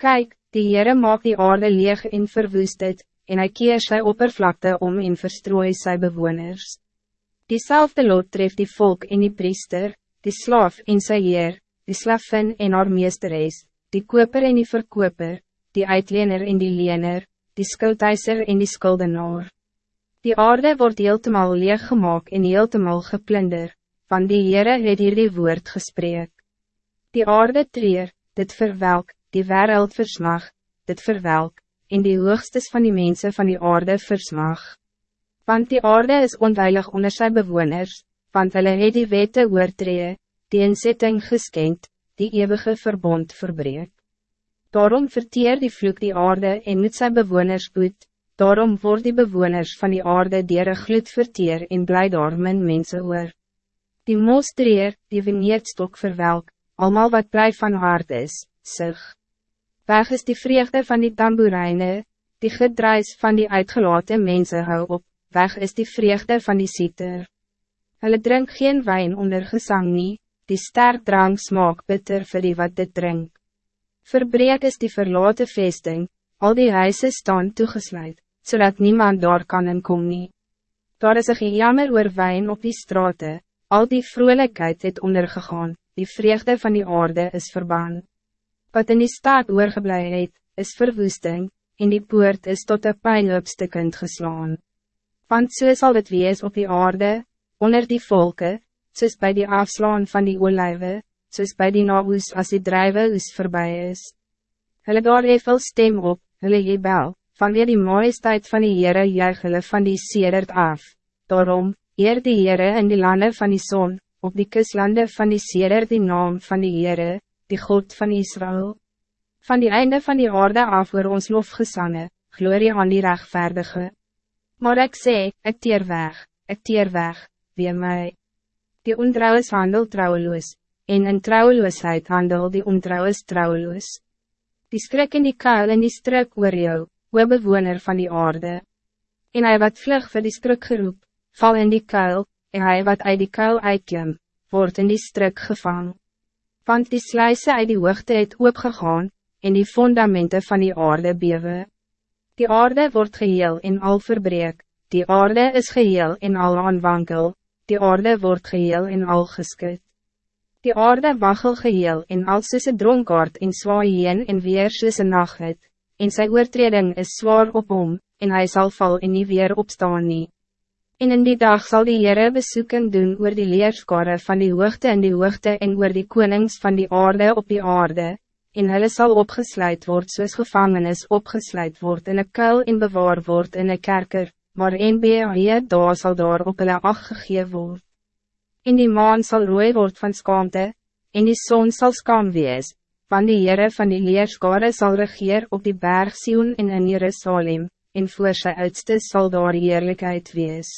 Kijk, die Heere maak die aarde leeg en verwoest het, en hy keer sy oppervlakte om en verstrooi sy bewoners. Diezelfde lot treft die volk en die priester, die slaaf en sy heer, die slavin en haar meesteres, die koper en die verkoper, die uitlener en die lener, die skuldeiser en die skuldenaar. Die aarde wordt heeltemal leeg gemaakt en heeltemal geplunder, van die Heere het hier die woord gesprek. Die aarde treer, dit verwelk, die wereld versmag, dit verwelk, en die hoogstes van die mensen van die aarde versmag. Want die aarde is onveilig onder sy bewoners, want hulle het die wette oortree, die inzetting geskenkt, die eeuwige verbond verbreek. Daarom verteer die vloek die aarde en moet sy bewoners boet, daarom word die bewoners van die aarde dier een gloed verteer en bly daar min mense oor. Die moos treer, die veneerdstok verwelk, almal wat bly van hart is, sig. Weg is die vreugde van die tamboerijne, die gedruis van die uitgelaten mensen hou op, weg is die vreugde van die sieter. Hulle drink geen wijn onder gesang nie, die sterk drank smaak bitter vir die wat dit drink. Verbreek is die verlaten vesting, al die huizen staan toegesluit, zodat niemand daar kan en kom nie. Daar is een jammer oor wijn op die straten, al die vrolijkheid het ondergegaan, die vreugde van die aarde is verbaan. Wat in die staat oorgeblij het, is verwoesting, en die poort is tot een pijnloopstukkend geslaan. Want so sal het wees op die aarde, onder die volken, soos bij die afslaan van die olijven, soos by die naoes as die drijve oes voorbij is. Hulle daar veel stem op, hulle jebel, vanweer die majesteit van die Heere juig hulle van die sedert af. Daarom, eer die Heere in die landen van die zon, op die kuslande van die sedert die naam van die Heere, die God van Israël. Van die einde van die aarde af oor ons lofgesange, glorie aan die rechtvaardige. Maar ik sê, ik teer weg, ik teer weg, wie mij. Die ontrouwens handel trouweloos, en in trouweloosheid handel die ontrouwes trouweloos. Die skrik in die kuil en die strik oor jou, oor bewoner van die aarde. En hij wat vlug vir die skrik geroep, val in die kuil, en hij wat uit die kuil uitkom, wordt in die strik gevang. Want die sluise uit die hoogte het oopgegaan, en die fundamenten van die aarde bewe. Die aarde wordt geheel en al verbreek, die aarde is geheel en al aanwankel, die aarde wordt geheel en al geskut. Die aarde waggel geheel en als soos een dronkaard en zwaai heen en weer soos een nacht, en sy oortreding is zwaar op hom, en hij zal val en nie weer opstaan nie. En in die dag zal die Heere besoeken doen oor die leerskare van die hoogte en die hoogte en oor die konings van die aarde op die aarde, en hulle sal opgesluit word soos gevangenis opgesluit word in een kuil en bewaar word in een kerker, maar een BHE daar sal daar op hulle gegee word en die maan zal rooi word van skaamte, en die zon zal skaam wees, want die Heere van die leerskare zal regeer op die berg Sion en in Jerusalem, en voor sy uitste sal daar heerlijkheid wees.